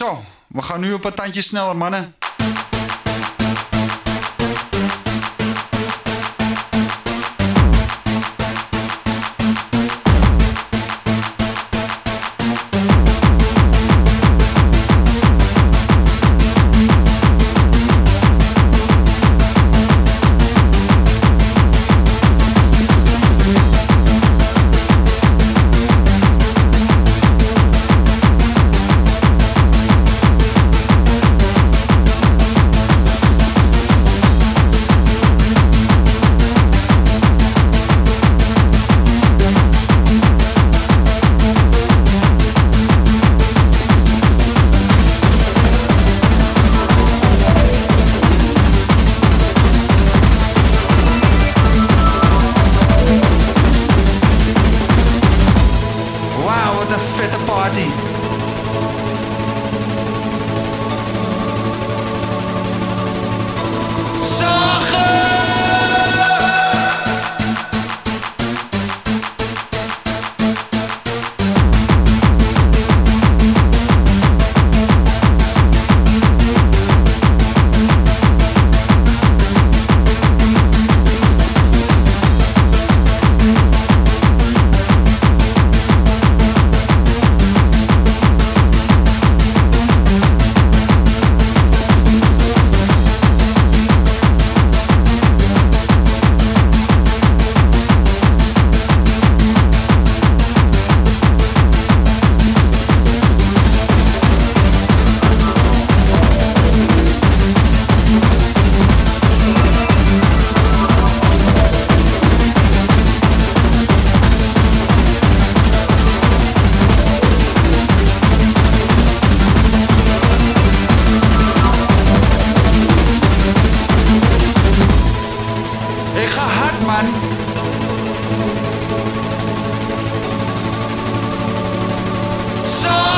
Zo, we gaan nu een paar tandjes sneller, mannen. Een vette party. Zagen! Hard, man. Zagen!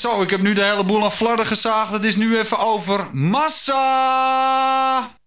Zo, ik heb nu de hele boel aan flarden gezaagd. Het is nu even over massa.